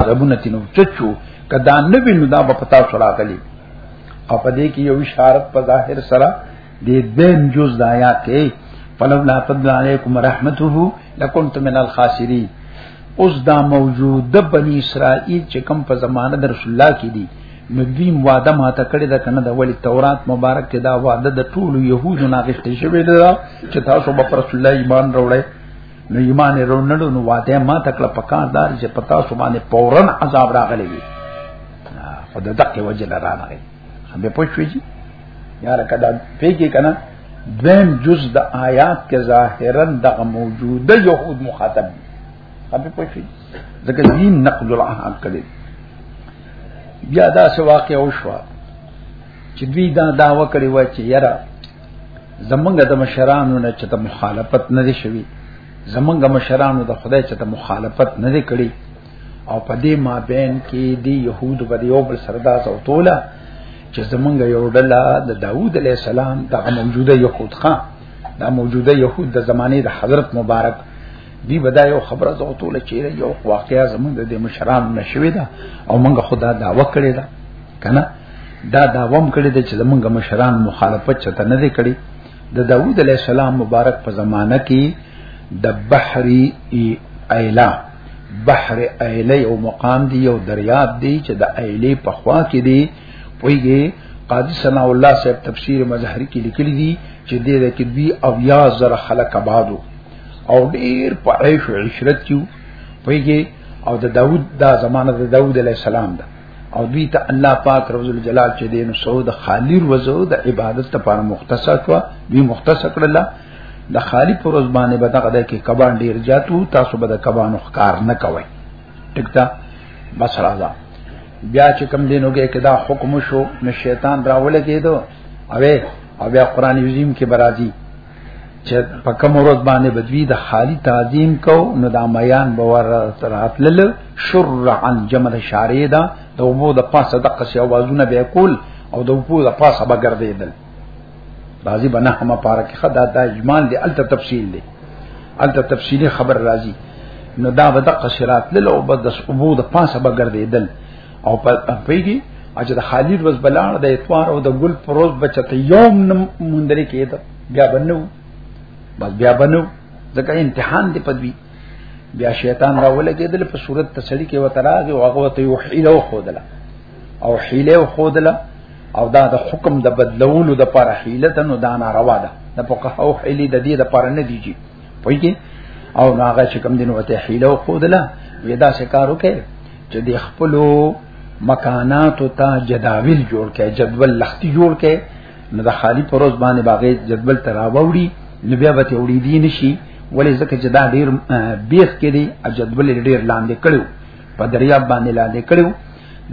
عربونه تینو چچو کدا نبی نو دا په پتا سره غلی او په دې کې یو اشاره په ظاهر سره دې دیم جز د آیات کې فلولا فضل علیکم رحمته لکنت من الخاسرین اوس دا موجوده بنی اسرائیل چې کوم په زمانه د رسول الله کې دي نو دوی وعده ماته کړی دا کنه د ولی تورات مبارک کې دا وعده د ټولو يهودو ناغښتې شوی دا چې تاسو به پر رسول الله ایمان وروړئ نو ایمان ورو نړو نو واده ما تکړه پکار دار چې پتا سو باندې پورن عذاب راغلی وي خو د دقه وجه نه راغلی هم به پوښوي جی یاره کدا پیګه کنه دویم جز د آیات کې ظاهرا دغه موجوده يهود مخاطب دي هم به پوښوي ځکه دین نقل العهد کړي بیا دا سواقه او شوا چې دوی دا داوا کړی و چې یاره زمونږ د مشرانو نه چې ته مخالفت نه دی شوی زمونږ مشرانو د خدای چې ته مخالفت نه دی کړی او په دې ما بین کې دی يهود په دې یو بل سردا زوتوله چې زمونږ یو ډله د داوود علی السلام د موجوده يهود خان دا موجوده يهود د زمانه د حضرت مبارک دی بدا یو خبره زوتوله چې یو واقعیا زمونږ د مشرانو نشوي دا او مونږ خدا دا وکړی دا کنه دا دا وم کړی د چې زمونږ مشران مخالفت چته نه دی کړی د داوود علی السلام مبارک په زمانہ کې د بحر ایلا بحر ایلا یو مقام دی یو دریاب دی چې د ایلی په خوا کې دی ویږي قاضی ثنا الله صاحب تفسیر مظهری کې لیکلی دی چې دې د کې بي او یا زر خلق آبادو او ډیر په عیش او عشرت کې ویږي او د داوود دا زمانہ د داوود علی السلام ده او دوی ته الله پاک رب الجلال چې دین سعود خالی وزو د عبادت لپاره مختص کړو دوی مختص کړل د خالی پر ورځ باندې به دغه د کې کبان ډیر جاتو تاسو به د کبانو ښکار نه کوئ ټیک ده بس راځه بیا چې کم دینوګه کې دا حکم شو نو شیطان راولګېدو اوه او بیا قران عظیم کې برازي چې په کوم ورځ باندې بدوی د خالی تعظیم کو نو د میان باور راتلل شرعا جمل شارع دا د وبو د پاسه د قصې اوازونه به کول او د وبو د پاسه به ګرځیدل راضی بنا هم پارا کې خدا د اجمال دی الته تفصیل دی الته تفصیلی خبر راضی نو دا به د قصرات لل او بس د وبو د پاسه به ګرځیدل او په پیږي اجه د خالد وز بلان د اتوار او د ګل پروز بچته یوم مندل کېد بیا بنو بس بیا بنو ځکه امتحان دی پدوی بیا شیطان را ولګېدل په صورت تسلی کې وتراغه او هغه ته یو حیله خودله او حیله خودله او دا د حکم د بدلولو د پر حیله ته نو دا ناروا ده د پوکه او حیله د دې د پر نه دیږي پوهیږي او ناغه چې کم دین وته حیله خودله ودا شکارو کې چې د خپل مکانات او تا جداول جوړ کړي جدول لختی جوړ کړي نو د خالی پروز باندې باغې جدول تراوړي نو بیا به ته وړي دي نشي ولې ځکه چې دا ډیر بیخ کې دی او جدول ډیر لاندې کړو په دریا باندې لاندې کړو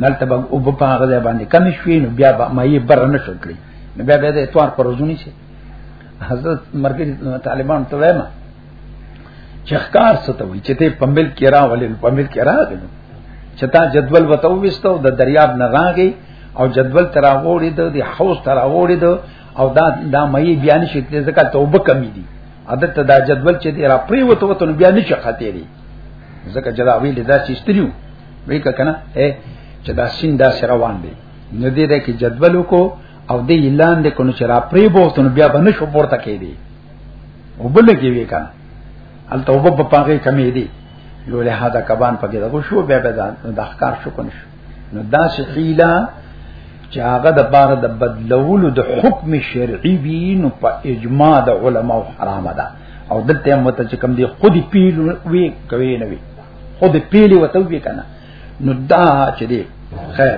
نلته به او په هغه ځای باندې کم شوي نو بیا به مې بر نه شو کړی نو بیا به د اتوار پروزونی شي حضرت مرګ طالبان ته وایم چخکار ستوي چې ته پمبل کې را ولې پمبل کې را غلو چتا جدول وتو وستو د دریاب نه راغی او جدول ترا وړي د دی حوض ترا وړي د او دا دا مې بیان شي ته ځکه توبه کمی دي عادت ته دا جدول چې دی را پری وته وته بیا نه شي خاطې دي ځکه جدا وی لیدا چې استریو وی کنه اے چې دا سین دا سره روان دی نو دې ده کې جدول کو او دې اعلان دې کو نو چې را پری بوته بیا به نه شو پورته کې دي وبل کې وی کنه ال توبه په پاګه کمې دي یو له هدا کبان پکې دا شو به به د احکار شو کنه شو نو دا شحیلا چې هغه د بار د بدلولو د حکم شرعي وی نو په اجماع د علما حرام ده او دلته هم وته چې کم دي خودي پیل وی کوي نه وی خودي پیل وته وی کنه نو دا چې دی خیر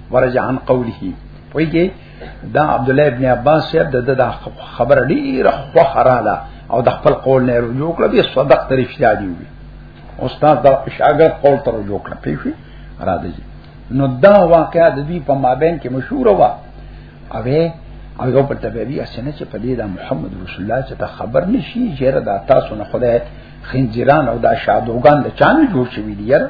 ورجع عن قوله ویږي دا عبد الله ابن عباس صاحب د دا خبر ډیره خوخه را ده او د خپل قول نه رجوع کړ به صدق تر اشتیا دی وی استاد دا شاګرد قول تر رجوع کړ پیښی را دی نو دا واقعا د دې په مابین کې مشهور و او او یو پر تبعی اسنه چې په دې دا محمد رسول الله چې ته خبر نشي چې را دا تاسو نه خدای خنجران او دا شادوغان د چانه جوړ شوی دی یاره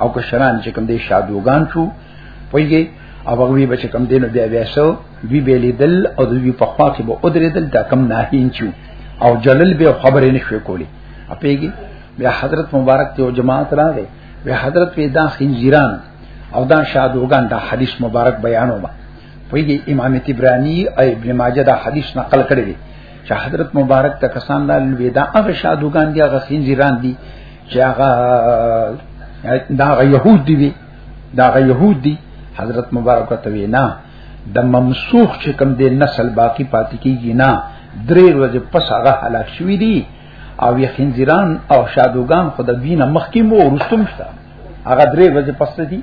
او کشران چې کوم دې شادوغان شو پویږي او هغه به چې کوم دې نو بیا بیا سو وی به لیدل او دوی په خوا کې به ودرېدل دا کم ناهین چو او جلل به خبرې نشوي کولی اپیږي بیا حضرت مبارک ته جماعت راغی بیا حضرت په دا خنزیران او دا شادوغان دا حدیث مبارک بیانو ما پویږي امام تبرانی او ابن ماجه دا حدیث نقل کړی دی چې حضرت مبارک ته کسان لا الوداع هغه شادوغان دي هغه خنزیران دي چې هغه دا هغه يهود دي دا هغه يهود دي حضرت مبارک ته وینا د ممسوخ چې کوم د نسل باقی پاتې کیږي نه درې ورځې پس هغه هلاک شوی دی او یې خنزیران او شادوغان خود دینه مخکې مو ورستم شته هغه درې ورځې پس دی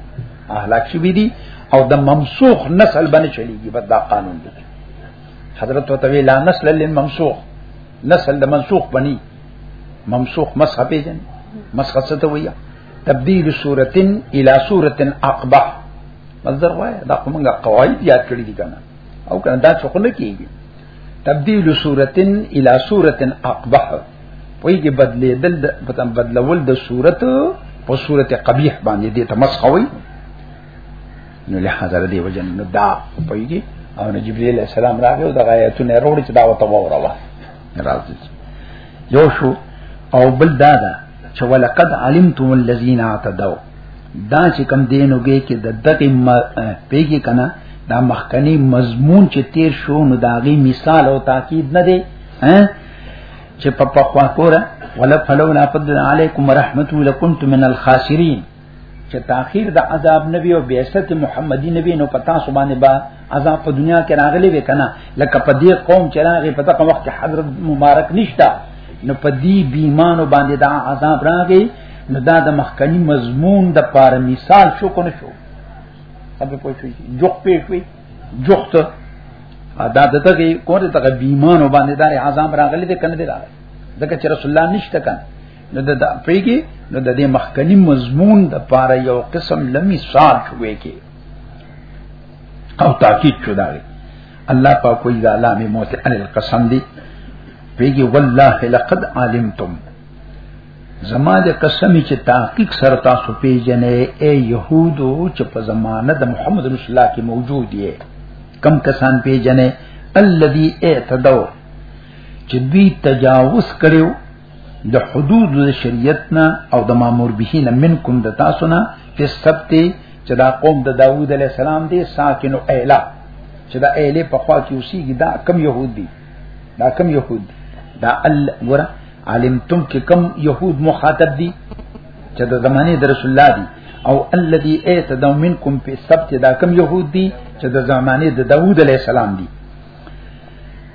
هلاک شوی دی او د ممسوخ نسل باندې چلیږي بد دا قانون دی حضرت وتوی لا نسل للممسوخ نسل د منسوخ بنی ممسوخ مسح پیجن مسح څه ویا تبديل صورت الى صورت اقبح مصدر وای دا کومه قواعد یاد کړی دي کنه او کنه دا څه نه کیږي تبديل صورت الى صورت اقبح وای کې بدلې دل پتم بدلول د صورت په صورت قبیح باندې دې تمسخوي نو له حاضر دی وجن دا وای کې او جبريل السلام راغی او د غایتونه وروړي چې دا وته وروړه راځي یو شو او بل دا ده چې ولقد علمتم الذين اعتدوا دا چې کم دینوږي کې د دغه پیګي کنه دا مخکنی مضمون چې تیر شو نو داغي مثال او تاکید نه دی چې په پخوا کوره ولا فلولا فضل علیکم ورحمت لکنت من الخاسرین چې تاخير د عذاب نبی او بعثت محمدي نبی نو پتا سبحانه با عذاب په دنیا کې راغلي وې کنه لکه په دې قوم چې راغی په دغه وخت حضرت مبارک نشتا نو په دې بیمانو باندې دا عذاب راغی نو دا د مخکنی مضمون د پاره مثال شو کنه شو سبب پوه شو جوخ پې شوې جوخت دا دته کې کوته تک بیمانو باندې دا عذاب راغلي دې کنه دې راغلي ځکه چې رسول الله نشته کنه نو د پیګي نو د دې مخکنی مضمون د پاره یو قسم لمی سال شوې کې او تاکید شو دا الله په کوئی ظالم موت ان القسم دی پیګي والله لقد علمتم زما د قسم چې تحقیق سره تاسو پیژنې اے يهودو چې په زمانه د محمد رسول الله کې موجود دي کم کسان پیژنې الذي اعتدوا چې دوی تجاوز کړو د حدود د شریعت نه او د مامور به نه منکم د تاسو نه په سبت چې دا قوم د داوود علی السلام دی ساکن او اعلا چې دا اعلی په خوا کې اوسېږي دا کم يهود دي دا کم يهود دي دا ال ګره علمتم کې کم يهود مخاطب دي چې د زمانه د رسول الله دي او الذي اتدوا منکم په سبت دا کم يهود دي چې د زمانه د داوود علی السلام دي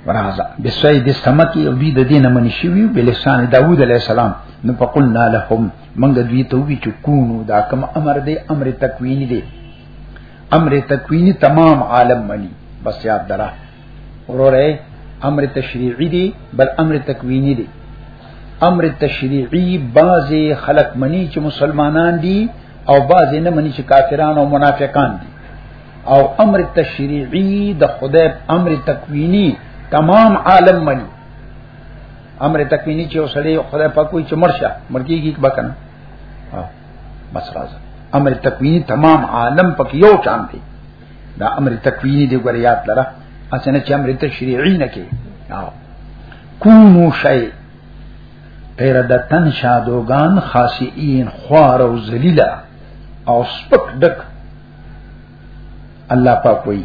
ورازا بسوی د سمتی او دوی د دین منی شوی بلسان داوود علی السلام نو فقلنا لهم منګ دوی ته وی چې کونو دا کوم امر دی امر تکوینی دی امر تکوینی تمام عالم منی بس یاد درا وروره امر تشریعی دی بل امر تکوینی دی امر تشریعی بعض خلق منی چې مسلمانان دي او بعض نه منی چې کافران او منافقان دي او امر تشریعی د خدای امر تکوینی تمام عالم منی امر تکوینی چې وسړی خدای په کوئی چې مرشه مرګیږي بکنه بس راځه امر تکوینی تمام عالم پک یو چان دی دا امر تکوینی دی ګور یاد لره اسنه چې امر تشریعی نه کې کونو شی غیر د تن شادوغان خاصین خوار او ذلیلا او سپک ډک الله پاک وی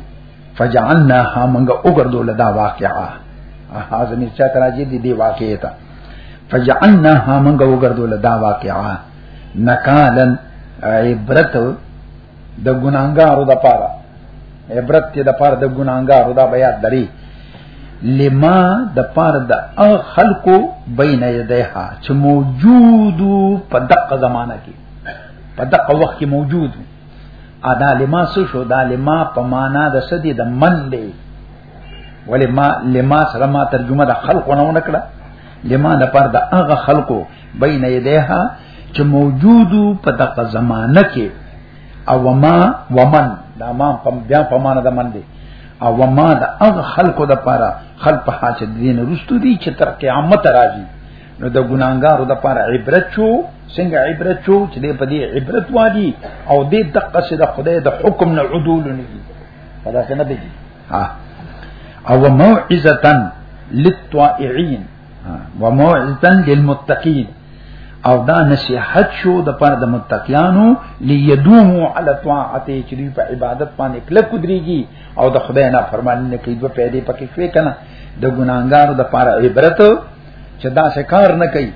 فجعلناها منګه وګرځول دا واقعا هاذ می چا تراجی دی دی واقعې ته فجعلناها منګه وګرځول دا واقعا نکالن عبرت د ګناګارو د پاره عبرت ته د پاره د ګناګارو دا بیا دري لما د پاره د خلکو بین یدیها چې موجودو په دقه زمانہ کې په دغه وخت کې موجود ادا لما سو شو دا لما په معنا د سدي د من دی ولې ما لما سره ما ترجمه د خلقو نه ونکړه لما د پر د هغه خلقو بین یدیها چې موجودو په دغه زمانہ کې او ما ومن دا ما په بیا په معنا د من دی او ما د هغه خلقو د پاره خلق په حاجت دین رستو دي چې تر قیامت راځي نو د ګناګارو د پاره عبرت شو څنګه عبرت شو چې دې په دې عبرت وادي او دې دقه سره د خدای د حکم نه عدول نه دي دا څنګه دي ها او موعظه للطائعين وموعظه للمتقين او دا نصيحت شو د پاره د متقيانو ليدومو على طاعته چې دوی په عبادت باندې کله کودريږي او د خدای نه فرمان نه کوي دوی په دې پکې شوي کنه د ګناګارو د پاره عبرت چې دا څه کار نه کوي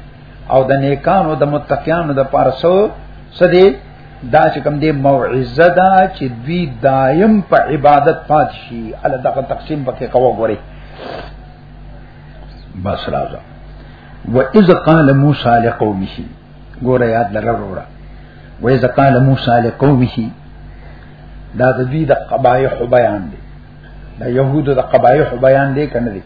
او د نیکانو د متقینانو د پاره سو سدي دا چې کوم دی موعظه دا چې دوی دایم په عبادت پات شي الله دا تقسیم پکې کوو غوري بس راځه و اذ قال موسی لقومه ګوره یاد لره وروره و اذ قال موسی لقومه دا د دوی د قبایح بیان دی د يهودو د قبایح بیان دی کنه دی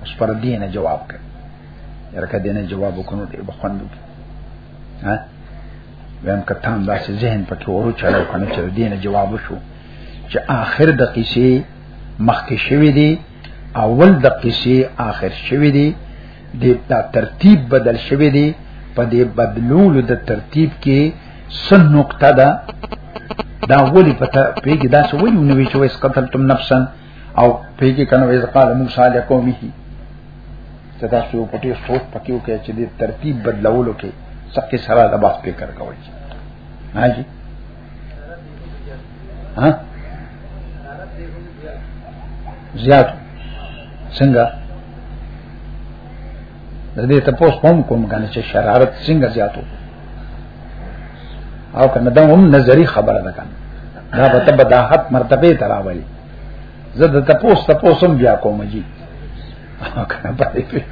اوس پر دې نه جواب کړ ورکه دې نه جواب وکړو دې بخوند ها ویم کتام داسې ذهن پکې ورو چلو کنه چې دې نه جواب شو چې آخر د قصې مخکې شوې دي اول د قصې آخر شوې دي د ترتیب بدل شوې دي په دې بدلول د ترتیب کې سن نقطه ده دا ولی پتا پیګی دا سو ولی نو وی چې وس قتلتم نفسا او پیږي کنه وې قال موسی علیه قومه چې دا څو پټي سوچ پکيو کې چې د ترتیب بدلولو کې سکه سره د باس په کار کوي نه جی ها زیات څنګه د دې ته پوس هم کوم کنه چې شرارت څنګه زیاتو او کنه دا هم نظری خبره ده کنه دا به تب داحت مرتبه تراوي زه د تپوس تپوسم بیا کوم جی کنه پاتې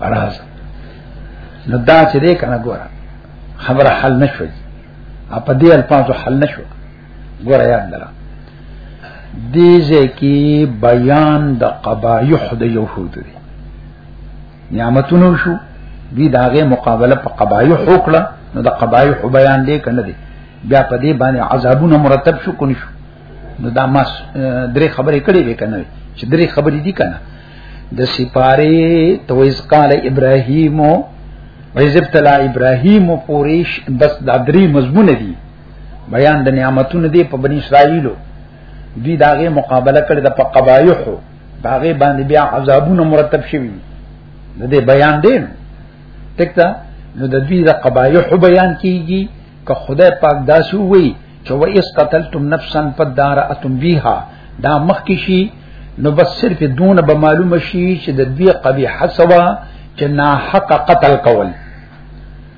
راز نو دا چې دې کنه ګوره خبره حل نشوي اپ دې الفاظو حل نشوي ګوره یاد لره دې ځکه بیان د قبایح د يهود دی نعمتونو شو دی داغه مقابله په قبایح وکړه نو د قبایح بیان دی کنه دی بیا په دې باندې عذابونه مرتب شو کني شو نو دا ما درې خبرې کړې وې کنه چې درې خبرې دي کنه د سپاره تويز قال ابراهيم ويزبتلا ابراهيم پوریش بس دا درې مضمون دي بیان د نعمتونو دی په بنی اسرائیلو دوی داغه مقابله کړې د په قبایحو داغه باندې بیا عذابونه مرتب شوي د دې بیان دی تکتا نو د دوی د قبایح بیان کیږي که خدای پاک داسو وی چې و اس قتلتم نفسا فدارتم بها دا مخ کی شي نو بس صرف دون به معلوم شي چې د دوی قبیح سوا چې نا حق قتل کول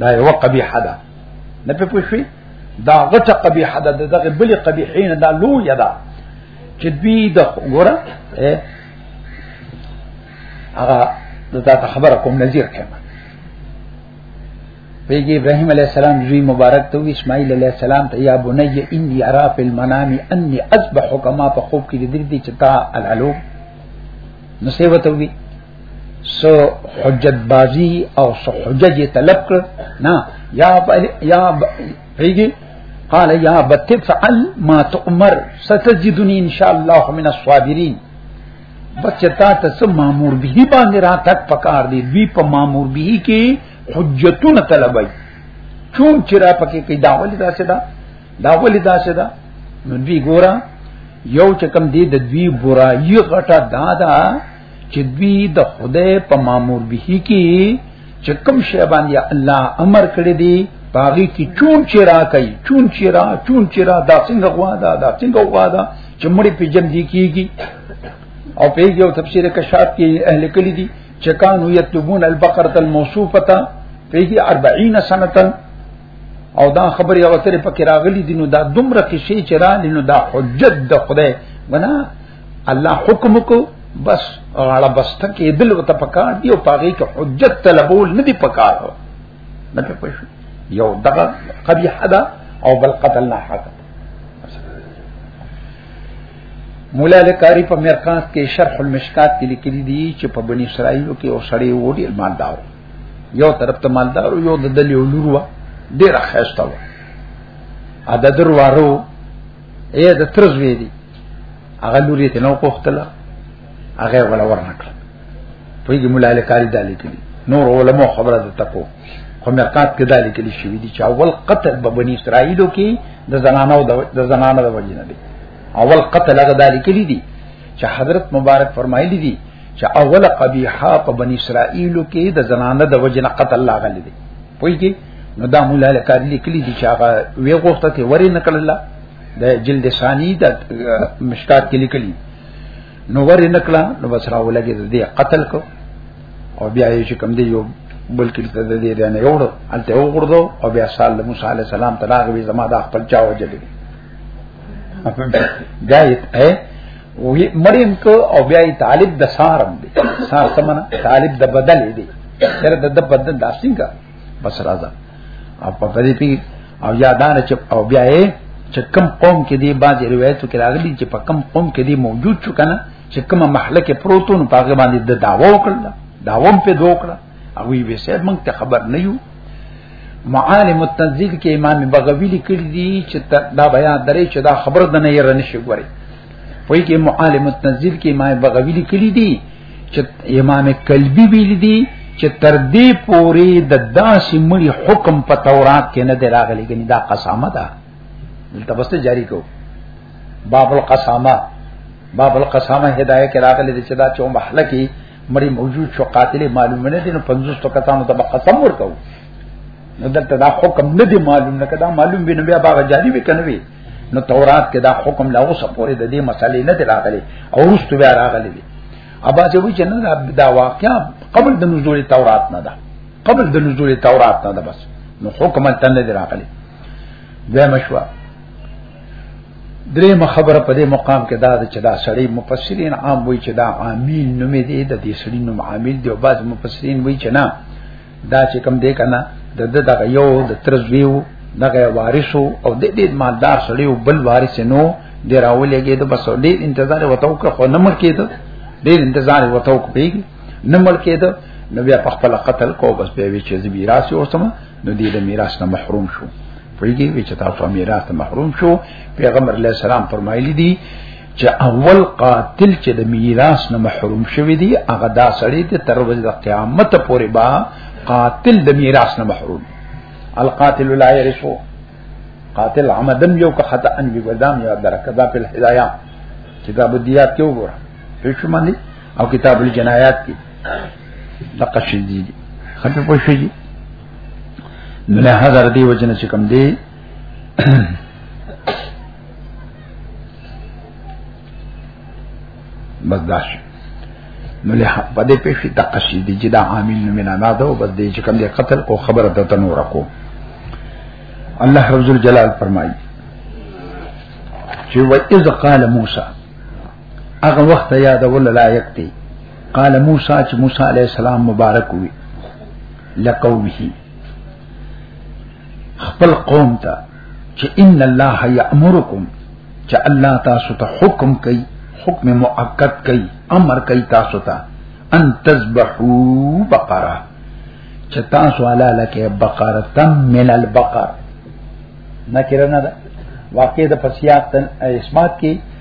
دا یو قبیح ده نه په پوښوي دا غټه قبیح ده دغه بل قبیحین دا لو یدا چې دوی د ګوره هغه دا ته خبره کوم نذیر کما پیغی ابراهیم علیہ السلام زوی مبارک تو اسماعیل علیہ السلام ته یا بنی انی ارا فی المنام انی اذبحک ما په خوب کې دې دې چې تا الالو نو سیوته وی سو حجت بازی او سو حجج طلب کړ نه یا یا پیږي قال یا بتفعل ما تؤمر ستجدنی ان شاء الله من الصابرین بچتا ته سم مامور به باندې را تک پکار دی وی په مامور به کې حجتون طلبای چون چې را پکې کې داول داسې دا داول داسې دا نو دوی ګورا یو چې کم دی د دوی برایي غټه دادا چې دوی د خدای په مامور به کې چې کوم شی باندې الله امر کړی دی باغی کی چون چرا کوي چون چرا چون چرا دا څنګه غوا دا دا څنګه غوا دا چې مړی په جن دی کیږي او په یو تفسیر کشاف کې اهل کلی دي چې کانو یتبون البقره الموصوفه پیږي 40 سنتن او دا خبر یو تر پکې راغلی دي نو دا دومره کې شی چرا لینو دا حجت د خدای بنا الله حکم کو بس غاړه بسته کې دل وته پکار دی او پاغي کې حجت طلبول نه دی پکار هو نه په پښ یو دغه قبیح حدا او بل قتل نه حق مولا لکاری په مرقات کې شرح المشکات کې لیکلي دي چې په بنی اسرائیل کې او سړی وډی مالدار یو طرف ته مالدار یو د دلی ولور وا ډیر خسته و عدد ورو اے د ترز وی دي هغه لوري ته نو کوختله هغه ولا ورنکړه په دې مولا له کاری دالې کړي نور علماء خبره ده تکو خو مرقات کې دالې کړي شوې دي چې اول قتل به بنی اسرائیلو کې د زنانو د زنانو د وجې نه دي اول قتل هغه دالې کړي دي چې حضرت مبارک فرمایلی دي چې اول قبیحه په بنی اسرائیلو کې د زنانو د وجې نه قتل لاغلي دي پویږي نو دا مولا لکار لیکلی دي چې هغه وی غوښته ته وری نکړ الله د جلد ثانی د مشکات کې لیکلی نو وری نکړه نو بس راولګي د دې قتل کو او بیا یې چې کم دی یو بل کې ته د دې نه یوړو الته وګړو او بیا صالح موسی علی السلام ته راغوي زما د خپل چا وجلې دا یې وی مریم کو او بیا طالب د سارم دی سار سمنه طالب د بدل دی تر د د بدل داسین کا بس راځه او په دې پی او یادانه چې او بیا یې چې کم قوم کې دی باز روایتو کې راغلي چې په کم قوم کې دی موجود شو کنه چې کومه محله کې پروتون په هغه باندې د داوو کړل داوم په دوکړه او وی به سید مونږ ته خبر نه یو معالم التنزیل کې امام بغوی لیکلی دی چې دا بیان درې چې دا خبر د نه یې رنشي ګوري وایي کې معالم التنزیل کې امام بغوی لیکلی دی چې امام کلبی ویل دی چې تر دې پورې د داسې مړي حکم په تورات کې نه دی راغلی ګنې دا قسامه ده دلته بس جاری کو باب القسامه باب القسامه هدايه کې راغلی چې دا چې محله کې مری موجود شو قاتل معلوم نه دي نو 50 تو کسانو ته قسم ورکو نو دلته دا حکم نه دی معلوم نه کدا معلوم وي نو بیا باغ جاری وي کنه وي نو تورات کې دا حکم لا اوسه پورې د دې مسلې نه دی راغلی او رستو بیا راغلی دی ابا چې وی چې نه دا واقعا قبل د نزول تورات نه ده قبل د نزول تورات نه ده بس نو حکم تل نه دی راغلی بیا مشوار درې مخبره په دې مقام کې دا چې دا سړی مفسرین عام وایي چې دا عامین نوم دی د دې سړی نوم عامل دی او بعض مفسرین وایي چې نه دا چې کم دی کنه د دغه یو د ترزویو دغه وارثو او د دې مالدار سړی او بل وارث نو دی راولېږي د بس ډېر انتظار وته وکړ خو نه مړ کېده ډېر انتظار وته وکړ نه مړ کېده نو بیا په خپل قتل کو بس به وی چې زبیراسي اوسمه نو دې د میراث نه محروم شو پویږي وی چې تاسو میراث نه محروم شو پیغمبر علی السلام فرمایلی دي چې اول قاتل چې د میراث نه محروم شوی دی هغه دا سړی ته تر ورځې د قیامت پورې با قاتل د میراث نه محروم القاتل لا يرثو قاتل عمدن یو که خطا ان وی ګردام یا درکدا په هدايا کتاب دیات کې وګوره پښه باندې او کتاب الجنایات کې دقه شي دي خفه پوه شي نه هزار دی وجنه چې کوم دی بس داش نو له په دې پېښې د قصیدې چې دا عامل نه مینا نه ده بس دې چې کوم دې قتل او خبره د تنور کو الله رب جلال فرمایي چې و اذ قال موسی هغه وخت یادول لایق دی قال موسی چې موسی علی السلام مبارک وي لقومه خپل قوم ته چې ان الله یامرکم چې الله تاسو ته حکم کوي حکم مؤقت کوي امر کوي تاسو ته ان تذبحوا بقره چې تاسو علا لکه بقره تم من البقر نکره نه ده واقع د پسیات اسمات کې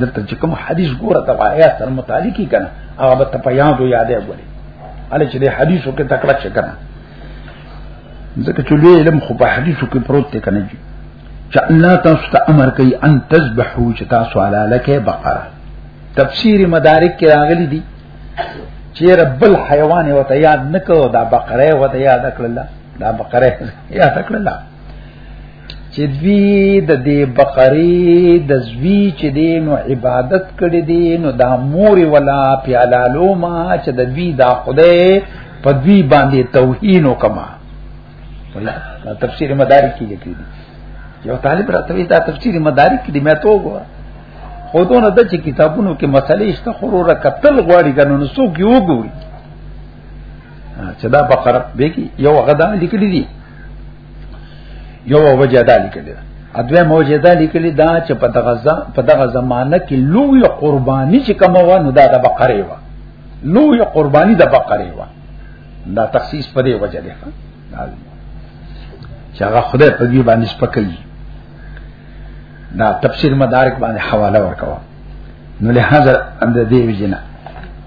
دلته چې کوم حدیث ګوره ته آیا سره متعلقي کنه هغه به ته پیان دو یادې غوړي اله چې د حدیثو کې تکړه شې کنه ځکه چې لوی علم خو په حدیثو کې پروت دی کنه جی چې الله تاسو ته امر کوي ان تذبحو چې تاسو علی لکه بقره تفسیر مدارک کې راغلي دي چې رب الحيوان وته یاد نکو دا بقره وته یاد کړل دا بقره یاد کړل چې دوی د دې بقرې د زوی چې دی نو عبادت کړي دي نو دا مور ولا پیالالو ما چې د دوی دا خدای په دوی باندې توهین وکما ولا تفسیر مدارک کې لیکلي دي یو طالب راته دا تفسیر مدارک دې مې ته وګوره خودونه د چې کتابونو کې مسلې شته خورو را قتل غواړي ګنو نو څوک یو ګوري چې دا بقره به کی یو غدا لیکلی دي یو وجه دا لیکلی ده ادوه موجه دا لیکلی دا چې په دغه په دغه زمانہ کې لوی قرباني چې کوم و نو دا د بقره و لوی قرباني د بقره و دا تخصیص په دې وجه ده چې هغه خدای په دې باندې سپکلی دا تفسیر مدارک باندې حواله ورکوا نو له حاضر اند دې وجنه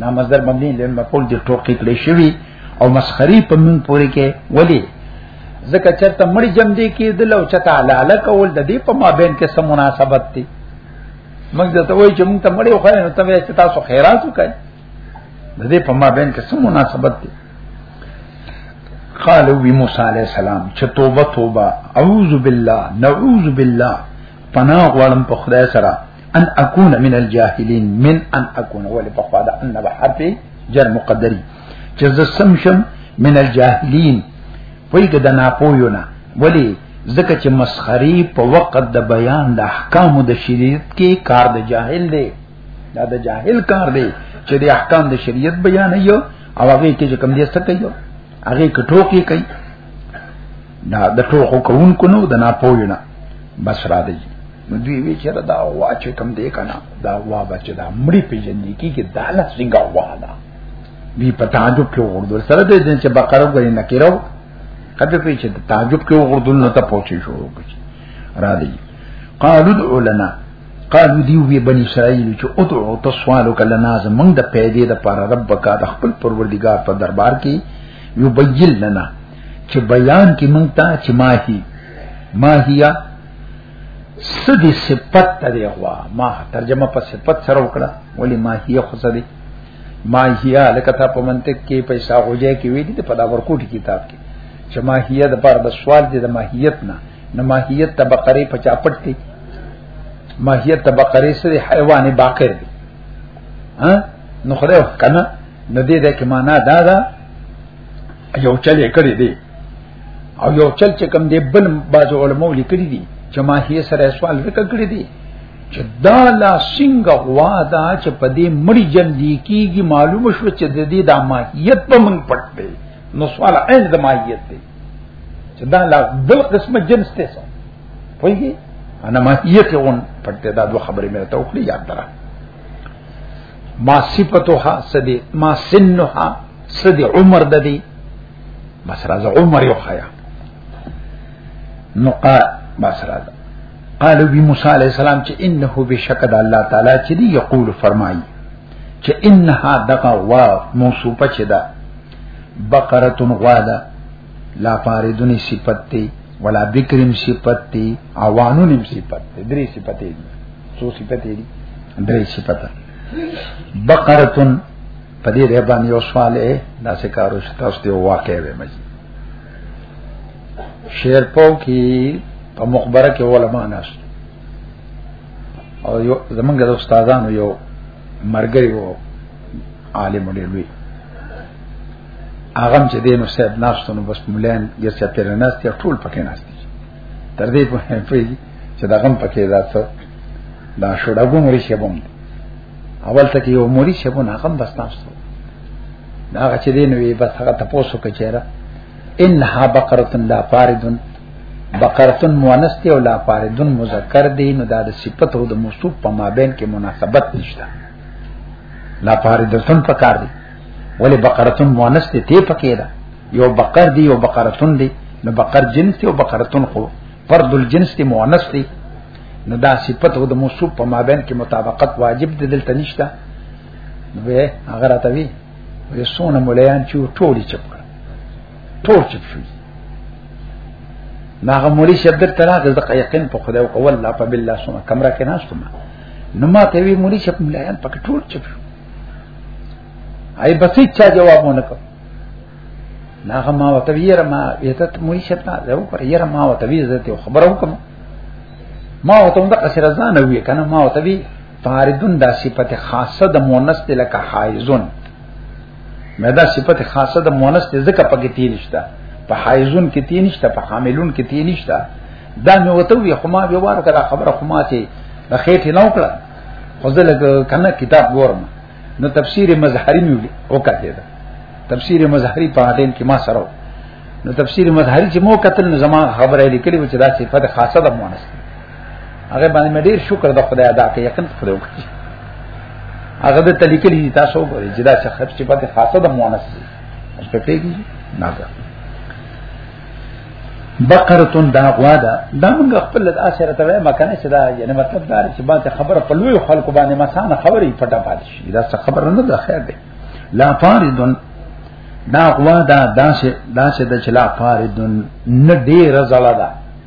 نا مصدر مبني لن مفعول دي ټوکی کړی شوی او مسخري په مون پوری کې ولي ځکه چرته مړ جمع دي کې د لو چتا لاله کول د دې په مابین کې سم مناسبت دي موږ ته وایي چې موږ ته مړ یو خو نه ته وایي چې تاسو خیرات وکړئ د دې په مابین کې سم مناسبت دي قال وی موسی علیہ السلام چې توبه توبه اعوذ بالله نعوذ بالله پناه غواړم په خدای سره ان اكون من الجاهلين من ان اكون ولي بخوا دا ان بحرف جر مقدري چې زه سم شم من الجاهلين پویګه د ناپویونه ولی ځکه چې مسخري په وخت د بیان د احکام د شریعت کې کار د جاهل دی دا د جاهل کار دی چې د احکام د شریعت بیان یو او هغه کې چې کوم دې څه کوي هغه کټوکی کوي دا د ټوخو کوونکو نو د ناپوهنه بس را دی نو دوی وی چې دا وا چې کم دی کنه دا وا بچ دا مړی پیژندې کی کې دا لا څنګه وا دا بي په تعجب کې وردل سره دې چې بقره غوړي نه کېرو کله په چې تعجب کې وردل نه ته پوښتې شو را دی قالو لنا قالو دی وی بنی اسرائیل چې ادعو تسوالو کله ناز موږ د پیدې د پاره رب کا د خپل پروردگار په دربار کې یو بیل لنا چې بیان کې موږ ته چې ماهی ماهیا سدي صفت ترې غوا ما ترجمه په صفت سره وکړه ولی ماهیا خو سدي ماهیا لکه تا په منطق کې پیسې غوځي کې وی دي په دا ورکوټ کتاب کې چې ماهیا د پاره د سوال دي د ماهیت نه نو ماهیت د بقره په چا پټ دی ماهیت د بقره سره حیوان باقر دی ها نو خدای کنه نو دې ده کې معنا دا ده یو چل یې کړی دی او یو چل چې کوم دی بل باز علماء لیکلي دي چې ماهیت سره سوال ذکر کړی دی چې دا لا څنګه غوا دا چې په دې مړی جن دی کیږي معلومه شو چې د دې د ماهیت په من پټ دی نو سوال عین د ماهیت دی چې دا لا بل قسم جنس ته سو وایي انا ما یته اون پټه دا دوه خبرې مې ته وکړي یاد درا ما صفتها سدي ما سنها سدي عمر د دې بس راز عمر یو خیا نو قال بس راز قال بي موسی عليه السلام چې انه بشک د الله تعالی چې دی یقول فرمایي چې انها دغه وا موصوفه چې ده بقره غواده لا فاردون صفت تی ولا بکرم صفت تی عوانون صفت تی دری صفت تی سو صفت تی دری صفت بقره په دې رې باندې یو سوال اے دا څه کارو شته اوس دی واقع وې مجي شعر پاو کی په مخبره کې علماء ناس او یو زمونږ د استادانو یو مرګي وو عالم ډیر وی اغم چې دینو صاحب ناشته نو بس مولان ګرځا پیر ناشته ټول پکې ناشته تر دې په پی چې دا غم پکې راځو دا شړګو مری شبم اول ته یو مری شبون هغه بس ناشته دا هغه چې دینو وی بس هغه تاسو کې چیرې انها بقره لا فارد بقره مؤنث دی او لا فارد مذکر دی نو دا د صفت او د موصوف په مابین کې مناسبت نشته لا پاره د سن پکار دی ولی بقرتون مؤنث ته تی پکې ده یو بقر دی یو بقرتون دی نو بقر جنس دی او بقرتون خو فرد الجنس دی مؤنث دی نو دا صفت او د موصوف په مابین کې مطابقت واجب دی دلته نشته نو هغه راته وی وی سونه مولایان چې ټولی چپ کړ ټول چپ شو ناغه مولي شدت تراغه زقه یقین په خدای او والله په بالله سونه کمره کې ناشته نو ما ته وی مولي چپ ملایان پکې ټول چپ آی بس چا جواب مونږ کو ناغه ما وته ویره ما یته مولي چپ نه زه وکړ یره ما وته وی زه ته خبره وکم ما وته هم د قصر ځان وی کنه ما وته وی فاردون دا صفت خاصه د مونث لکه حایزون مې دا صفت خاصه د مونث ته ځکه پکې تیر نشته په حایزون کې تیر نشته په حاملون کې تیر نشته دا مې وته وی خو ما به واره کړه خبره خو ما ته د خېټه نو کړه خو زه لکه کنه کتاب ګورم نو تفسیر مظهری مې وکړه دا تفسیر مظهری په اړه کې ما سره نو تفسیر مظهری چې مو قتل نو زما خبره لیکلې و چې دا صفت خاصه د مونث هغه باندې مې ډیر شکر د خدای ادا کړ یقین خدای وکړي هغه د تلیکلی تاسو وګورئ چې دا شخص چې پاتې خاصه د مؤنث دی په پیګي نه ده بقرتون دا غوا ده دا موږ خپل د اثر ته وایم کنه چې دا یعنی مطلب دا چې باندې خبره په لوی خلکو باندې مسانه خبرې پټه پاتې شي دا څه خبره نه ده خیر ده لا فاردن دا غوا دا داسې داسې د چلا فاردن نه ډیر زړه ده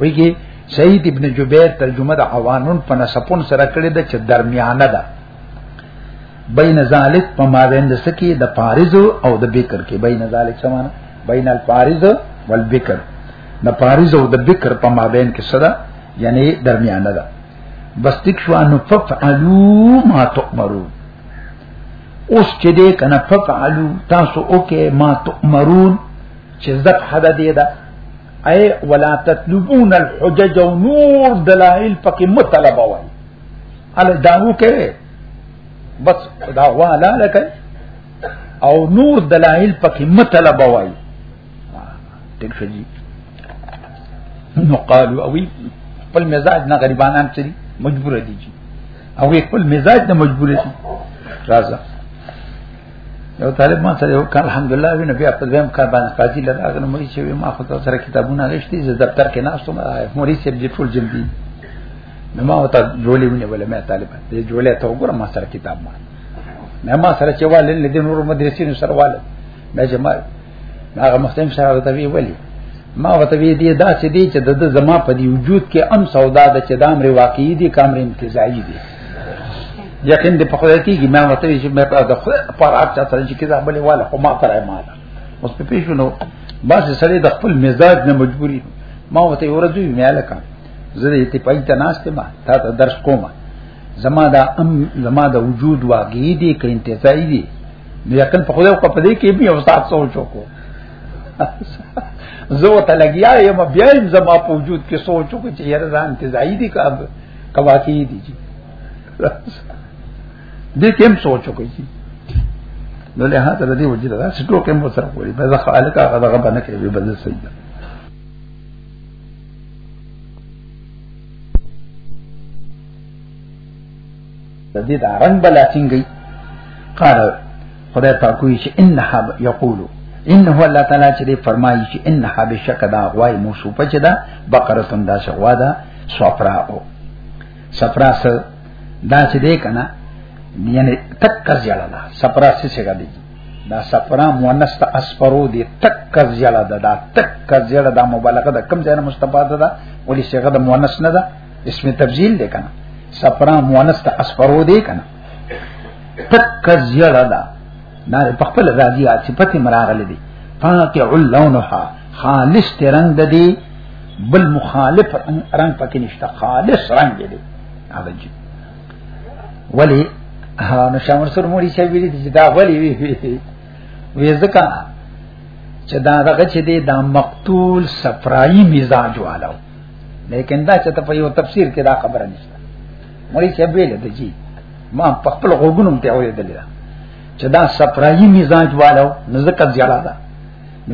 ویګي سید ابن جبیر ترجمه د عوانون په نسبون سره کړی د چې درمیانه ده بین ذالک په مابین د سکی د فارض او د بکر کې بین ذالک سمانه بین الفارض والبکر د فارض او د بکر په مابین کې صدا یعنی درمیانه ده بس تک شو ان ففعلوا ما تؤمرون اوس چې دې کنه ففعلوا تاسو اوکه ما تؤمرون چې زب حدا دې ده اي ولا تطلبون الحجج ونور دلائل پکې مطلب وای ال داو کې بس دا والا لکه او نور دلائل پکې مطلب وای ټیک شو جی نو قالو اوی خپل مزاج نه غریبانان چې مجبور دي جی او خپل مزاج نه مجبور دي راځه یو طالب ما سره یو کار الحمدلله وی نبی په دیم کار باندې قاضي لږ اغه مری چې ما خو سره کتابونه غشتي زه دفتر کې ناستم مری چې د ټول جلدی نو ما وتا جوړې ونی ولا مې طالب دې جوړې ته وګوره ما سره کتاب ما نه ما سره چې والي لدې نور مدرسې نو سره والي دا چې ما هغه مختم شهر ته وی ولی ما وته وی دی دا چې دی چې د زما په دی وجود کې ام سودا د چې د امر واقعي دی کامر انتزاعي دی یقین دې په خدای کېږي ما وته وی چې مې په د خدای په راټ چا سره چې کدا بلې والا خو ما ترای ما اوس په پیښو نو بس سړی د خپل مزاج نه مجبوري ما وته ورځوي مې الکه زه دې ته پای ته ناشته ما تا ته درس کومه زما دا ام زما دا وجود واقعي دی که انتزاعي دی نو یقین په خدای او په دې کې ابن اوسات سوچ وکړو زه ته لګیا یم بیا یم زما په وجود کې سوچ وکړ چې یاره ځان ته ځای دي کاب کوا کې دي جی دې کوم سوچ وکړ جی نو له هغه د دې وجه دا چې ټول کوم سره کوي به خالق هغه دغه باندې کوي به زه سجده د دې دا رنگ بلا څنګه قال خدای پاک وی چې انها یقول انه الله تعالی چې فرمایي چې انها بشک دا غوای موصوفه چې دا بقره تم دا شغوا دا صفرا او صفرا سره دا چې دې کنه یعنی تک کز یلا دا صفرا څه څنګه دی دا صفرا مؤنث ته اسفرو دی تک کز یلا دا تک کز یلا دا مبالغه دا کم ځای نه مستفاده ده ولی څنګه دا مؤنث نه ده اسم تبذیل دی کنه سپرا مؤنث ته اسپرو دی کنه تک زیړه ده نه په خپل راځي صفت مراغله دي فاقع لونها خالص رنگ د دي بل مخالف رنگ پکې نشته خالص رنگ دی هغه جی ولی ها نو شامر سر موري چې ویلي چې دا ولی وی وی ځکه چې دا دغه چې دی دا مقتول صفرائی مزاج والو لیکن دا چې ته په یو تفسیر کې دا خبره نشته مولوی صاحب ویل دی جی ما په خپل غوګونم ته ویل دی چې دا سپرایي مزاج والو نزدک زیاړه ده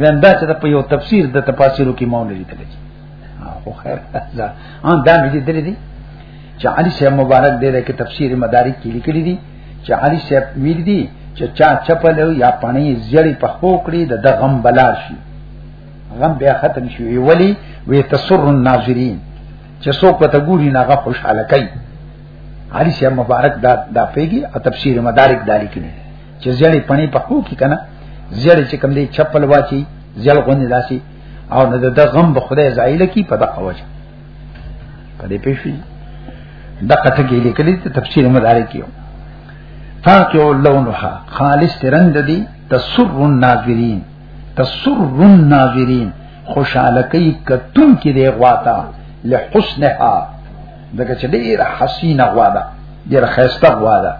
نن دا چې په یو تفسیر د تفاسیرو کې مونږ لري تل دي او خیر دا ان دا مې دې دي چې علي صاحب مبارک دې کې تفسیر مدارک کې لیکلي دي چې علي صاحب ویل دي چې چا چپل یا پانی زیړی په خو کړی د غم بلار شي غم بیا ختم شوی ولی وی تسر الناظرین چې څوک په تګوري نه غو خوشاله کوي علي شه مبارک دا دا پیږي او تفسیر مدارک دالی کینی چې زړې پنی پکو کی کنه زړې چې کم دی چپل واچي زړ غونې داسي او نه د غم به خدای زایل کی په دغه وجه په دې پیښې د قطه کې لیکلي ته تفسیر مدارک یو فاقع لونها خالص ترند دی تسر الناظرین تسر الناظرین خوشاله کوي کتون کې دی غواتا لحسنها دغه چې ډیر حسینه غواده ډیر خسته غواده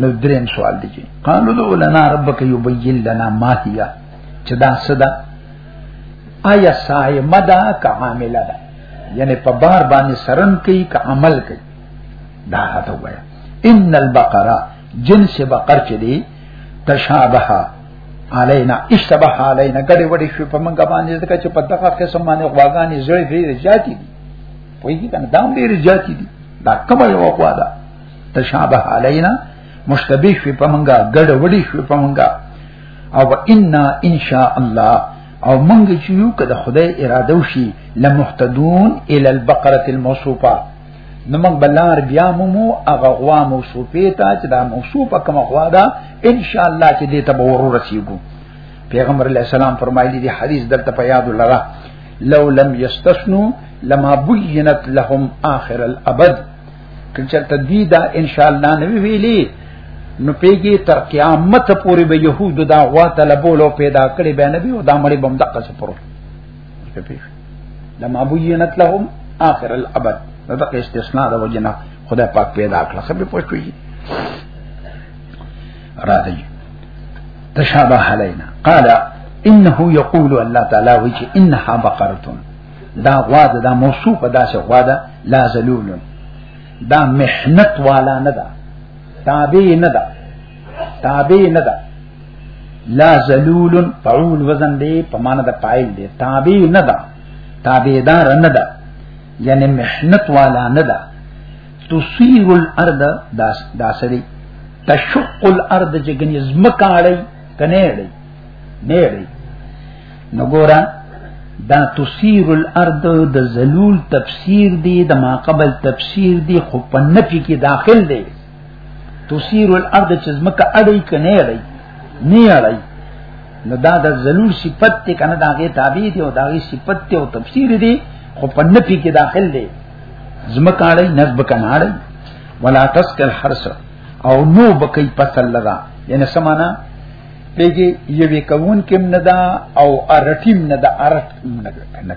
نو دریم سوال دی قالو دو لنا ربک یبین لنا ما هي چې دا صدا آیا صائمه ده که عامله ده یعنی په بار باندې سرن کوي که عمل کوي دا هته وایي ان البقره جنس بقر چې دی تشابه علینا اشتبه علینا ګډې وډې شو په منګه باندې ځکه چې په دغه قسم باندې غواګانې زړې ډېرې زیاتې دي پوهیږي کنه دا ډېرې زیاتې دي دا کومه یو غوا ده تشابه علینا مشتبه شو په منګه ګډې وډې شو په منګه او ان ان شاء الله او منګ چې یو کده خدای اراده وشي لمحتدون ال البقره الموصوفه نو موږ بلار بیا مو هغه غوا مو شو پیتا چې دا مو شو په کومه غوا ده ان شاء الله چې دې ته به ورور رسیدو پیغمبر علیہ السلام فرمایلی دی حدیث دلته په یاد لرا لو لم یستثنو لما بینت لهم آخر الابد کله چې دوی دا ان شاء الله نوی ویلی نو پیږي تر قیامت پورې به يهود دا غوا طلبولو پیدا کړي به نبی او دا مړي بم دقه سپرو لما بینت لهم آخر الابد نو دغه استثناء د وجنه خدای پاک پیدا کړ خو به پوښتوي را دی تشابه علينا قال انه يقول الله تعالى وجه انها بقره دا غوا دا موصوف دا سه غوا دا لا ذلول دا محنت والا نه دا تابع نه دا تابع نه دا لا زلول فعول وزن دی په معنا د فاعل دی تابع نه ده تابعدار نه ده یعنی محنت والا نه ده تسیر الارض داس داسری تشق الارض چې ګنې زمکه اړي کنه اړي نه اړي نو ګورا دا تسیر الارض د زلول تفسیر دی د ماقبل تفسیر دی خو په نفي کې داخل دی تسیر الارض چې زمکه اړی کنه اړی نه اړی نو دا د ضرور صفت ته کنه دا غي تابع دی او دا غي صفت ته او تفسیر دی خو په نفي کې داخل دی زمکه اړی نسب کنه اړی ولا تسکل حرس او نو بکی پتل لگا یعنی سمانا پیږي یوې کون کې نه دا او ارټیم نه دا ارټ نه نه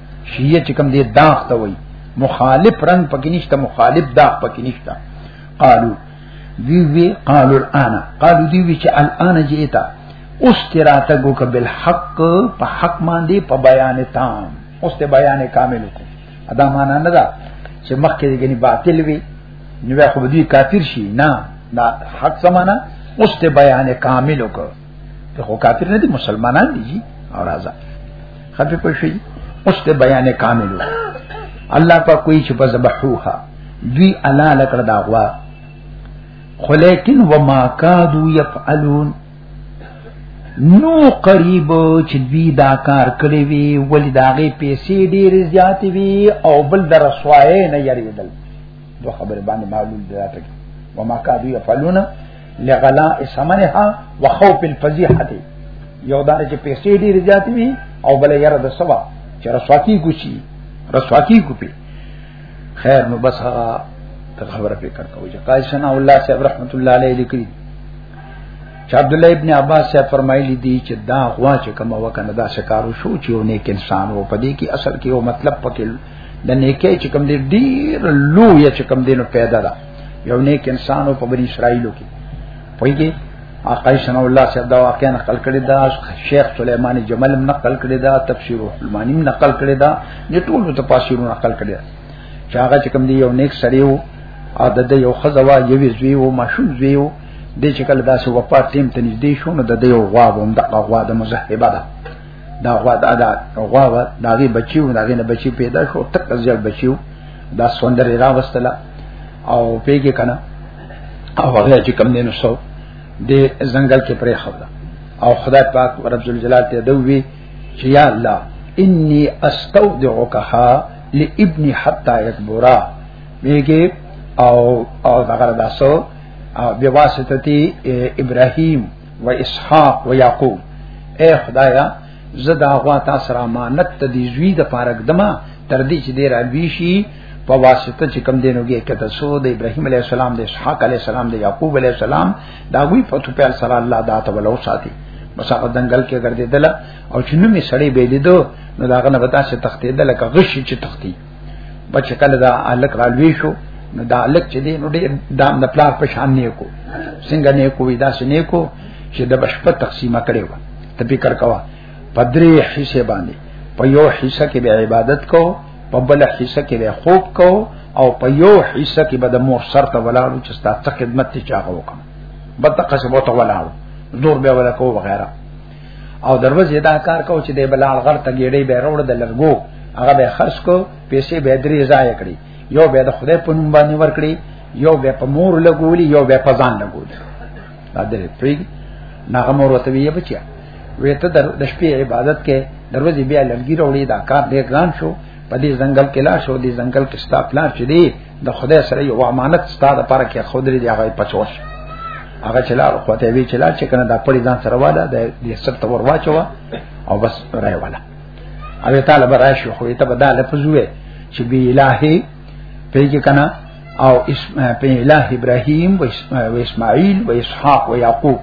شیعه چې کوم دې داغ ته وای مخالف رنگ پکې نشته مخالف داغ پکې نشته قالو دی وی قالو الان قالو دی وی چې الان جیتا اوس تراته گو ک بالحق په حق باندې په بیان تام اوس ته بیان کامل کو ادا معنا نه دا چې مخکې دګنی باطل وی نو خو دې کافر شي نه دا حق سمانا اوس ته بیان کامل کو ته خو کافر نه دي مسلمانان دي او راځه خپل په شي اوس ته بیان کامل الله په کوئی چې په ذبحوها دوی الا لکړه دا غوا خو لیکن وما کادو يفعلون نو قریب چې دوی دا کار کړی وي ولې داغه پیسې ډېر زیات وي او بل در سوای نه یریدل دوه خبر باندې معلوم دی راته وما کادو يفعلون لغلا اسمنها وخوف الفضيحه یو دار چې پیسې ډېر زیات وي او بل یره د سبا چې رسواکی کوشي رسواکی کوپی خیر نو بس هغه ته خبره پې کړ کوي قاضي ثنا الله صاحب رحمت الله علیه لیکلی چې عبد الله ابن عباس صاحب فرمایلی دی چې دا غوا چې کوم وکنه دا شکارو شو چې یو نیک انسان وو پدې کې اصل کې یو مطلب پکې د نیکه چې کوم دی ډیر لوی چې کوم دی نو پیدا ده یو نیک انسان او په بنی اسرائیلو کې پویږي قیسن الله صاحب دا واقعا نقل کړی دا شیخ سليمان جمل نقل کړی دا تفسیر المانی نقل کړی دا د ټول تفاسیر نقل کړی دا چې هغه چې کوم دی یو نیک سړی وو او د یو خزوا یوې زوی وو ماشوم زوی وو د چې کله داسې وفات تیم ته نږدې شو نو د یو غوا هم د غوا د مزهبه ده دا غوا دا دا غوا وا دا غي بچیو دا غي نه بچی پیدا شو تک ځل بچیو دا سوندر را وستله او پیګه کنه او هغه چې کم دینو سو د زنګل کې پرې خوله او خدای پاک رب ذل جلال ته دوی چې یا الله انی استودعکها لابن حتا یکبرا میګه او او دغه داسو بواسطتی ابراهیم و اسحاق و یعقوب اے خدایا زدا غوا تا سره امانت ته دی زوی د پاره کدما تر دې چې دې را بي شي په واسطه چې کم دینوږي کته سو د ابراهيم عليه السلام د اسحاق عليه السلام د يعقوب عليه السلام دا وی په تو په سره الله دا ته ولو ساتي بس هغه دنګل کې ګرځیدل او چې نو می سړی بیلیدو نو داغه نه بتا چې تختیدل که غشي چې تختی بچ کله دا الک را لوي شو نو دا الک چې دی نو ډېر دام د پلار په شان نه کو څنګه نه کو وی دا سنې کو چې د بشپه تقسیمه کړي و ته فکر کوا پدری حصے باندې په یو حصہ کې به عبادت کو په بل حصہ کې به خوب کو او په یو حصہ کې به د مور سر ته ولاړو چې ستاسو خدمت ته چاغو کوم بد قصبو ته ولاړو زور به ولا کو وغیرہ او دروازه دا کار کو چې د بلال غر ته ګیړې به روړ د لرګو هغه به خرج کو پیسې به درې ځای کړی یو به د خدای په نوم باندې ورکړي یو به په مور لګولي یو به په ځان لګولي دا درې پری ناغه مور وته وی بچیا وې ته د شپې عبادت کې دروازه بیا لرګي روړې دا کار ډېر ګران شو په دې ځنګل کې لا شو دې ځنګل کې ستا پلان چي دی د خدای سره یو امانت ستاره لپاره کې خو درې دی هغه پچوش هغه چلار خو ته وی چلار چې کنه دا پړی ځان سره واده د دې سر ته ور واچو او بس راي والا او تعالی برای شو خو ته بدل لفظ وې چې بی الہی په کې کنه او اسم په الہ ابراهیم و اسماعیل و اسحاق و یعقوب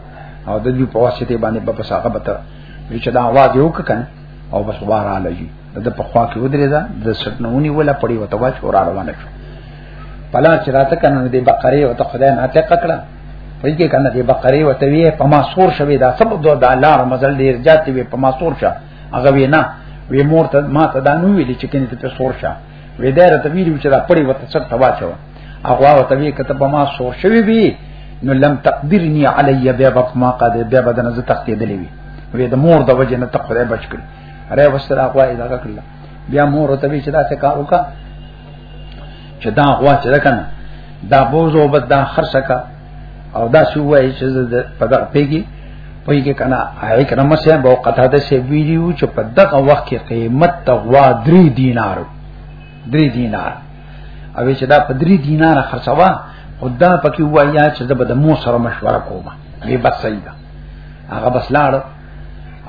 او د دې په واسطه باندې په پساقه بته چې دا आवाज یو کنه او بس واره لږی د په خوا کې ودرې ده د سټنونی ولا پړی وته واچ اور روانه شو پلا چې راته کنه د بقره او ته خدای نه ته کړه په دې کنه د بقره او ته وی په ما سور شوی دا سبب دوه د الله رمزل ډیر جاتې وی په ما سور شه هغه وی نه وی مور ته ما ته دا نو ویل چې کنه ته سور شه وی دا راته ویل چې دا پړی وته څټ تواچو هغه او ته وی کته په ما سور شوی وی نو لم تقدرنی علی بیا په ما قد بیا بدن ز تختې دلی وی وی د مور د وجه نه ته خدای بچ کړ اره وسره غوا یې دا کړل بیا مور ته وی چې دا څه کار وکا چې دا غوا چې دا کنه دا بوزو بد دا خرڅه کا او دا شو وای چې په دغه پیګي وای کې کنه آی کرم سه بو قطه ده سه ویډیو چې په دغه وخت کې قیمت تغوا 3 دینار 3 دینار او چې دا په 3 دینار خرڅوا خدا پکې وایا چې زه به د مو سره مشوره کوم به بس صحیح ده هغه بس لاړ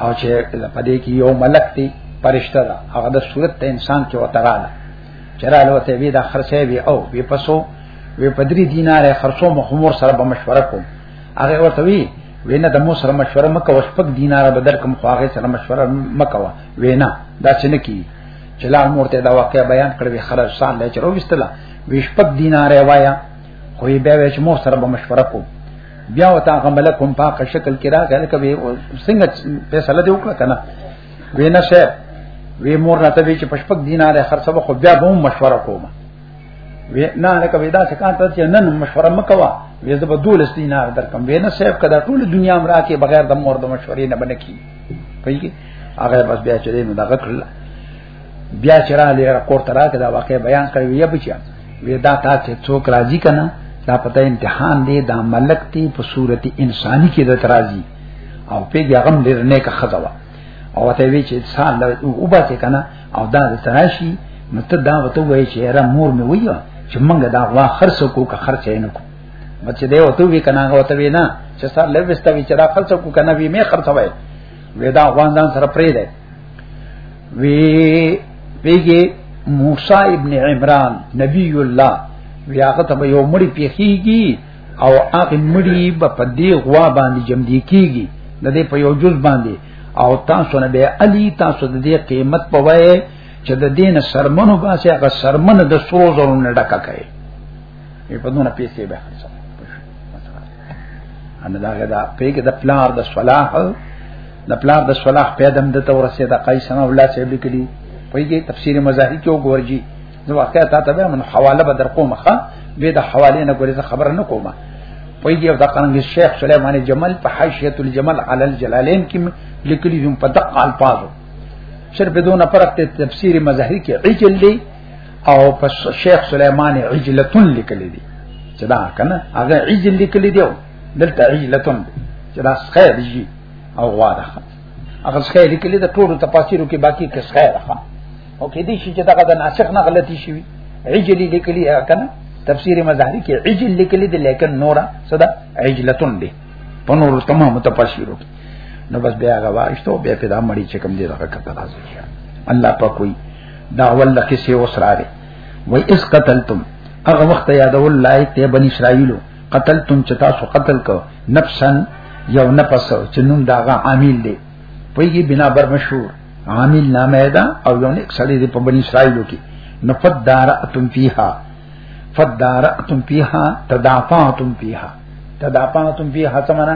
او چې په دې کې یو ملک دی پرشتہ دا هغه د صورت ته انسان کې وتراله چراله وته وی دا خرڅه وی او وی پسو وی پدری دیناره خرڅو مخمور سره به مشوره کوم هغه ورته وی وینا د مو سره مشوره مکه وشپک دیناره بدر کوم خو هغه سره مشوره مکه وینا دا څنګه کی چلال مورته دا واقع بیان کړو خرج سان لچ رو وستلا وشپک دیناره وایا خو یې به چې مو سره به مشوره کوم بیا وتا هغه ملک هم پاک شکل کې راغی لکه به څنګه فیصله دی وکړه کنه وینا شه وی مور راته وی چې پشپک دینار خرڅه خو بیا به مشوره کوم وی نه لکه ودا چې کانته چې نن مشوره مکوا وی زه به دولس دینار درکم وینا شه کدا ټول دنیا امرا کې بغیر د مور د مشورې نه بنکی پېږي هغه بس بیا چې نو دغه کړل بیا چې را لې کور ته راکړه دا واقع بیان کړی وی بچا وی دا تا چې څوک راځي کنه دا پته امتحان دی دا ملک دی په صورت انساني کې د ترازی او پیګه غم ډیر نه کا خدوا او ته وی چې انسان له او با ته کنه او دا د تراشی مته دا وته وی چې را مور مې وی چې منګه دا وا خرڅ کو کا خرڅ نه کو مچ دې وته وی کنه او ته وی نه چې سر لوي ستوي چې را خرڅ کو کنه وی مې خرڅوي ودا افغان ځان سره پرې ده وی پیګه موسی ابن عمران نبی الله وی هغه ته یو مړی پیخیږي او هغه مړی په پدې غوا باندې جمع دی کیږي د دې په یو جز باندې او تاسو نه به علی تاسو د دې قیمت په وای چې د دین سرمنو باسي هغه سرمن د سرو زرو نه ډکه کوي په دونه پیسې به خرڅه ان دا غدا په کې د پلار د صلاح د پلار د صلاح پیدم د تور سه د قیس نه الله سه لیکلی په کې تفسیر مظاهری کې وګورځي نو واقعا تا ته من حواله به در کومه ښه به د حواله نه ګورې خبر نه کومه په کې د قرنګ شیخ سليمان جمل په حاشیه الجمل علی الجلالین کې لیکلی هم په دقه الفاظو صرف بدون فرق تفسیر مظاهری کې عجل او په شیخ سليمان عجلتون لیکل دي چې دا کنه هغه عجل لیکل دي دلته عجلتون چې دا څه دی او غوا ده هغه څه لیکل دي ټول تفاسیرو کې باقی کې څه ده او کې دي چې دا د ناسخ نه غلطي شي عجل لیکل دي کنه تفسیر مظاهری کې عجل لیکل دي لیکن نورا صدا عجلتون دي په نور تمام تفاسیرو کې نو بس بیا غواړم ته بیا پیدا مړی چې کوم دی راکړه کته راځي الله په کوئی دا اول د قصې اوس راغی وای اس قتلتم هغه وخت یادول لای ته بنی اسرائیلو قتلتم چې تاسو قتل کو نفسن یو نفس چې نوم داغه عامل دی پویږي بنا بر مشهور عامل نامه ده او یو نیک سړی دی په بنی اسرائیلو کې نفد دارتم فیها فدارتم فیها تدافعتم فیها تدافعتم فیها څه معنی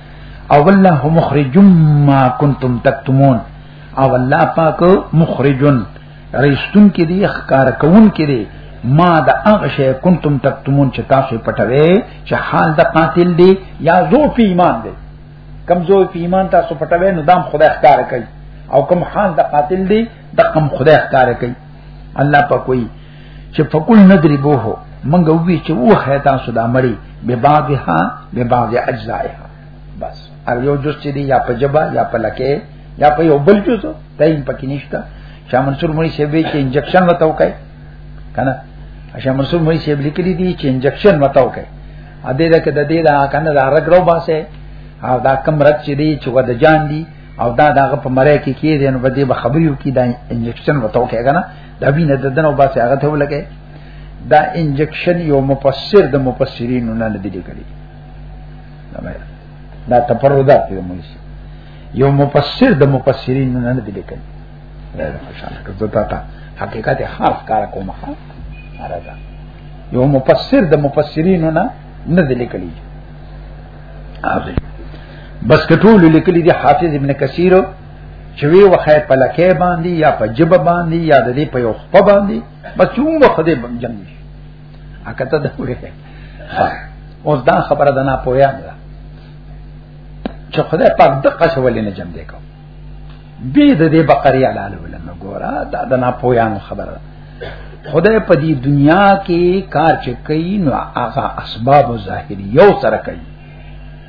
او والله مخرج ما کنتم تکتمون او الله پاک مخرجن رښتون کې دی ښکار کون کې دی ما د هغه شی کنتم تکتمون چې تاسو پټوي چې حال د قاتل دی یا زو په ایمان دی کمزور په ایمان تاسو پټوي نو دام خدای ښکار کوي او کوم حال د قاتل دی د کم خدای ښکار کوي الله په کوئی چې فقل ندري بوه منګ وی چې و خیتا صدا مړی به بعضها به بعض اجزائها بس ار یو جز چې دی یا په جبا یا په لکه یا په یو بل جز ته یې پکې نشته شاه منصور مړي شه به چې انجکشن وتاو کوي کنه شاه منصور مړي شه لیکلي دي چې انجکشن وتاو کوي ا دې دا کې د دې دا کنه دا رګرو باسه او دا کم رد چې دی چې ود جان دی او دا داغه په مړی کې کې دی نو بده به خبرې وکي دا انجکشن وتاو کوي کنه دا وینه د دنو باسه هغه ته ولګي دا انجکشن یو مفسر د مفسرین نه نه دی لیکلی دا تفردات دی موږ یو مفسر د مفسرین نه نه دی لیکلی دا خوشاله کړه دا تا حقیقت خاص کار کوم ها راځه یو مفسر د مفسرین نه نه دی لیکلی بس کټول لیکلی دی حافظ ابن کثیر چې وی وخه په لکه باندې یا په جب باندې یا د دې په یو خپ باندې بس چوم وخه دې جنگ شي اکه ته دا وې اوس دا خبره ده نه پوهه ده چې خدای پاک د قصه ولې نه جمع دی کو به د دې بقری علاله ولنه ګوره دا د نه پوهه خبره ده خدای په دې دنیا کې کار چې کوي نو هغه اسباب ظاهري یو سره کوي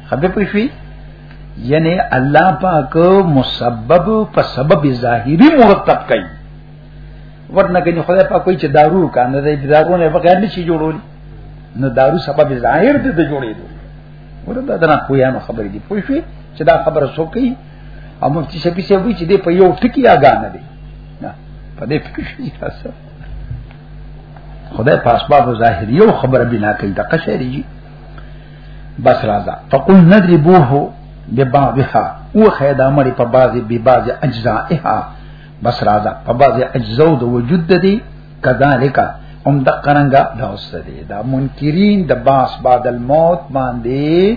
خبر پوښوي یعنی الله پاک مسبب په سبب ظاهری مرتب کوي ورنه کني خدای پاک کوئی چې دارو کنه د دارونه په غیر نشي جوړول نو دارو سبب ظاهر دې ته جوړېدو ورته دا نه کویانو خبرې دي پوه شئ چې دا خبره سو کوي او مفتی شفیع صاحب چې دې په یو ټکی آګاه نه دي نه په دې فکر شي تاسو خدای په اسباب ظاهریو خبره بنا کوي د قشری بس راځه فقل نضربوه ببعضها او خید امر په بعضی به بعضی اجزائها بس راځه په بعضی اجزاء د وجود دی کذالک هم د قرنګا دا اوس دی دا منکرین د باس بعد الموت باندې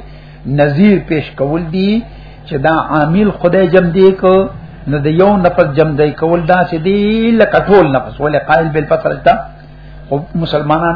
نذیر پیش کول دی چې دا عامل خدای جمع دی کو نو د یو نفس جمع دی کول دا چې دی لکه ټول نفس ولې قائل بالفطرت دا مسلمانان